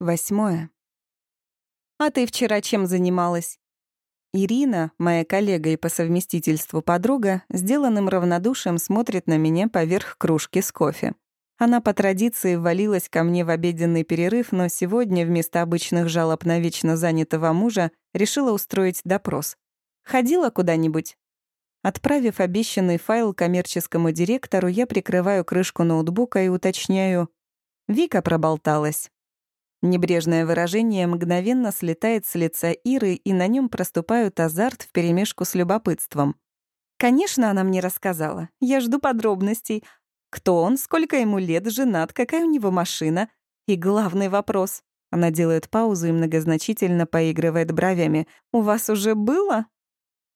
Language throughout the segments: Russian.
Восьмое. «А ты вчера чем занималась?» Ирина, моя коллега и по совместительству подруга, сделанным равнодушием смотрит на меня поверх кружки с кофе. Она по традиции ввалилась ко мне в обеденный перерыв, но сегодня вместо обычных жалоб на вечно занятого мужа решила устроить допрос. «Ходила куда-нибудь?» Отправив обещанный файл коммерческому директору, я прикрываю крышку ноутбука и уточняю. Вика проболталась. Небрежное выражение мгновенно слетает с лица Иры, и на нем проступают азарт вперемешку с любопытством. Конечно, она мне рассказала. Я жду подробностей. Кто он, сколько ему лет, женат, какая у него машина. И главный вопрос. Она делает паузу и многозначительно поигрывает бровями. «У вас уже было?»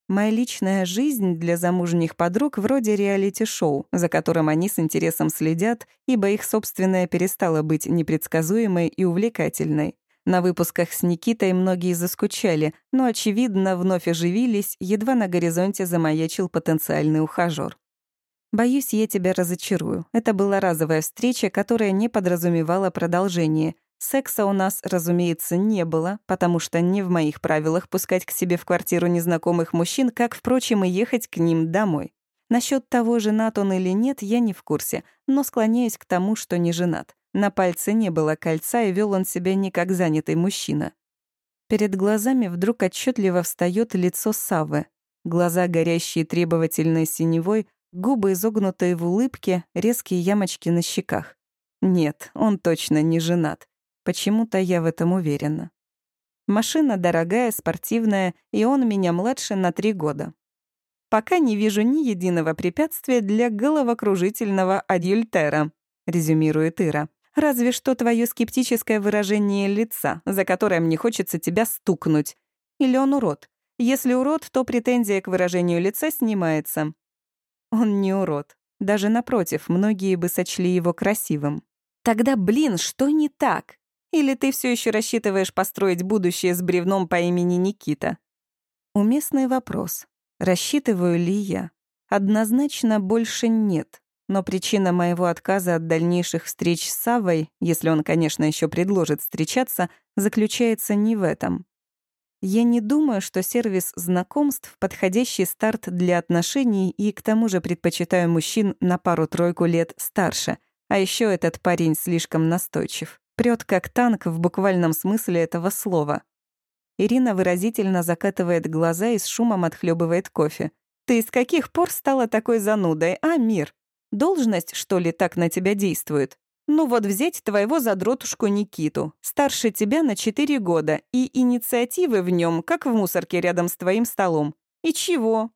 Моя личная жизнь для замужних подруг вроде реалити-шоу, за которым они с интересом следят, ибо их собственная перестала быть непредсказуемой и увлекательной. На выпусках с Никитой многие заскучали, но, очевидно, вновь оживились, едва на горизонте замаячил потенциальный ухажёр. «Боюсь, я тебя разочарую. Это была разовая встреча, которая не подразумевала продолжение. Секса у нас, разумеется, не было, потому что не в моих правилах пускать к себе в квартиру незнакомых мужчин, как, впрочем, и ехать к ним домой. Насчет того, женат он или нет, я не в курсе, но склоняюсь к тому, что не женат. На пальце не было кольца, и вел он себя не как занятый мужчина. Перед глазами вдруг отчетливо встает лицо Савы. Глаза, горящие требовательной синевой, губы, изогнутые в улыбке, резкие ямочки на щеках. Нет, он точно не женат. Почему-то я в этом уверена. Машина дорогая, спортивная, и он меня младше на три года. Пока не вижу ни единого препятствия для головокружительного адюльтера, резюмирует Ира. Разве что твое скептическое выражение лица, за которое мне хочется тебя стукнуть. Или он урод? Если урод, то претензия к выражению лица снимается. Он не урод. Даже напротив, многие бы сочли его красивым. Тогда, блин, что не так? Или ты все еще рассчитываешь построить будущее с бревном по имени Никита? Уместный вопрос. Рассчитываю ли я? Однозначно больше нет. Но причина моего отказа от дальнейших встреч с Савой, если он, конечно, еще предложит встречаться, заключается не в этом. Я не думаю, что сервис знакомств — подходящий старт для отношений и к тому же предпочитаю мужчин на пару-тройку лет старше, а еще этот парень слишком настойчив. Прёт как танк в буквальном смысле этого слова. Ирина выразительно закатывает глаза и с шумом отхлебывает кофе. «Ты с каких пор стала такой занудой, а, Мир? Должность, что ли, так на тебя действует? Ну вот взять твоего задротушку Никиту, старше тебя на 4 года, и инициативы в нем, как в мусорке рядом с твоим столом. И чего?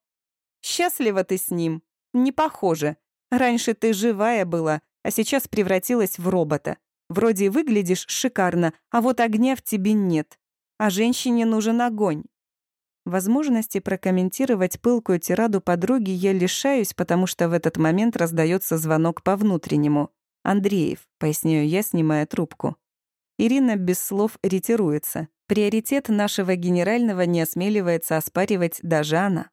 Счастлива ты с ним? Не похоже. Раньше ты живая была, а сейчас превратилась в робота. Вроде выглядишь шикарно, а вот огня в тебе нет. А женщине нужен огонь. Возможности прокомментировать пылкую тираду подруги я лишаюсь, потому что в этот момент раздается звонок по внутреннему. «Андреев», — поясняю я, снимая трубку. Ирина без слов ретируется. Приоритет нашего генерального не осмеливается оспаривать даже она.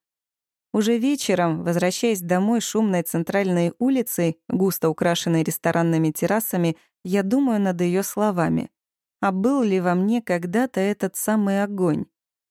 Уже вечером, возвращаясь домой шумной центральной улицей, густо украшенной ресторанными террасами, я думаю над ее словами. А был ли во мне когда-то этот самый огонь?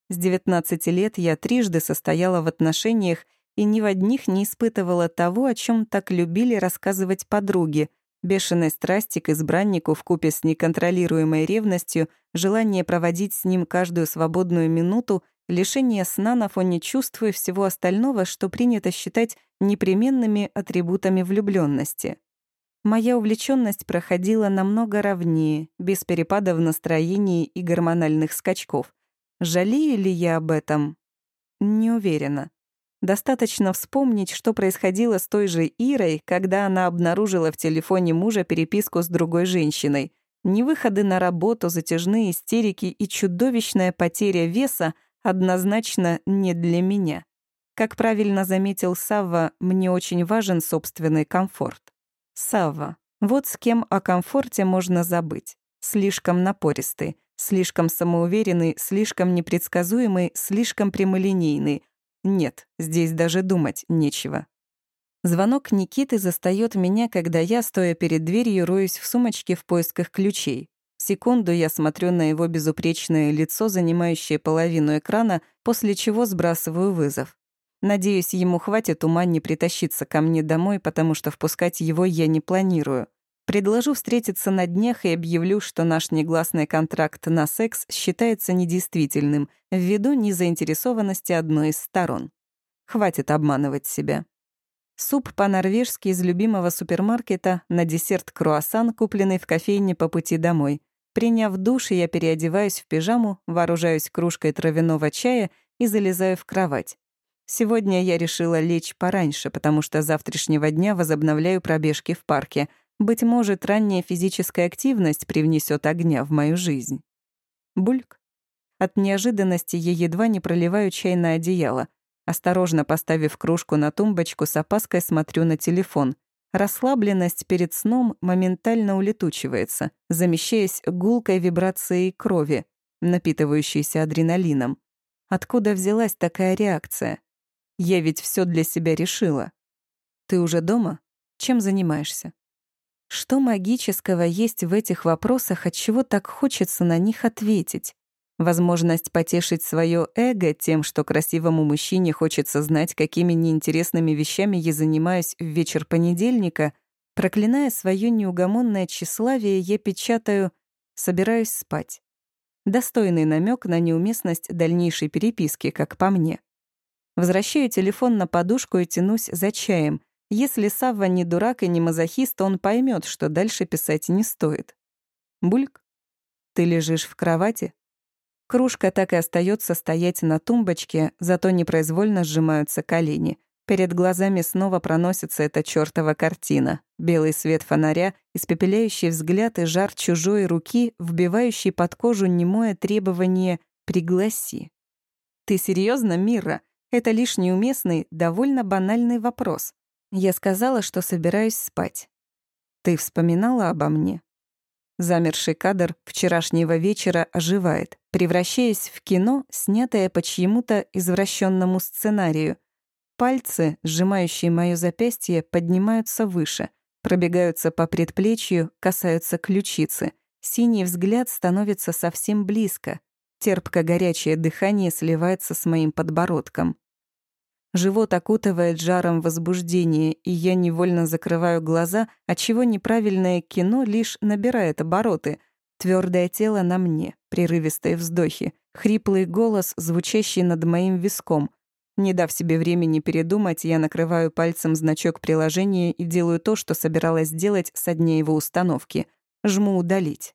С 19 лет я трижды состояла в отношениях и ни в одних не испытывала того, о чем так любили рассказывать подруги, бешеной страсти к избраннику вкупе с неконтролируемой ревностью, желание проводить с ним каждую свободную минуту, лишение сна на фоне чувств и всего остального, что принято считать непременными атрибутами влюбленности. Моя увлеченность проходила намного ровнее, без перепадов настроении и гормональных скачков. Жалею ли я об этом? Не уверена. Достаточно вспомнить, что происходило с той же Ирой, когда она обнаружила в телефоне мужа переписку с другой женщиной. Невыходы на работу, затяжные истерики и чудовищная потеря веса однозначно не для меня. Как правильно заметил Савва, мне очень важен собственный комфорт. Сава. Вот с кем о комфорте можно забыть. Слишком напористый, слишком самоуверенный, слишком непредсказуемый, слишком прямолинейный. Нет, здесь даже думать нечего. Звонок Никиты застаёт меня, когда я, стоя перед дверью, роюсь в сумочке в поисках ключей. Секунду я смотрю на его безупречное лицо, занимающее половину экрана, после чего сбрасываю вызов. Надеюсь, ему хватит ума не притащиться ко мне домой, потому что впускать его я не планирую. Предложу встретиться на днях и объявлю, что наш негласный контракт на секс считается недействительным ввиду незаинтересованности одной из сторон. Хватит обманывать себя. Суп по-норвежски из любимого супермаркета, на десерт круассан, купленный в кофейне по пути домой. Приняв душ, я переодеваюсь в пижаму, вооружаюсь кружкой травяного чая и залезаю в кровать. Сегодня я решила лечь пораньше, потому что завтрашнего дня возобновляю пробежки в парке. Быть может, ранняя физическая активность привнесет огня в мою жизнь. Бульк. От неожиданности я едва не проливаю чай на одеяло. Осторожно поставив кружку на тумбочку, с опаской смотрю на телефон. Расслабленность перед сном моментально улетучивается, замещаясь гулкой вибрацией крови, напитывающейся адреналином. Откуда взялась такая реакция? Я ведь все для себя решила. Ты уже дома? Чем занимаешься? Что магического есть в этих вопросах, от чего так хочется на них ответить? Возможность потешить свое эго тем, что красивому мужчине хочется знать, какими неинтересными вещами я занимаюсь в вечер понедельника, проклиная свое неугомонное тщеславие, я печатаю «собираюсь спать». Достойный намек на неуместность дальнейшей переписки, как по мне. Возвращаю телефон на подушку и тянусь за чаем. Если Савва не дурак и не мазохист, он поймет, что дальше писать не стоит. Бульк, ты лежишь в кровати? Кружка так и остается стоять на тумбочке, зато непроизвольно сжимаются колени. Перед глазами снова проносится эта чёртова картина. Белый свет фонаря, испепеляющий взгляд и жар чужой руки, вбивающий под кожу немое требование «пригласи». «Ты серьезно, Мира? Это лишь неуместный, довольно банальный вопрос. Я сказала, что собираюсь спать. Ты вспоминала обо мне? Замерший кадр вчерашнего вечера оживает, превращаясь в кино, снятое по чьему-то извращенному сценарию. Пальцы, сжимающие моё запястье, поднимаются выше, пробегаются по предплечью, касаются ключицы. Синий взгляд становится совсем близко. Терпко-горячее дыхание сливается с моим подбородком. Живот окутывает жаром возбуждения, и я невольно закрываю глаза, отчего неправильное кино лишь набирает обороты. Твердое тело на мне, прерывистые вздохи, хриплый голос, звучащий над моим виском. Не дав себе времени передумать, я накрываю пальцем значок приложения и делаю то, что собиралась сделать со дня его установки. Жму «Удалить».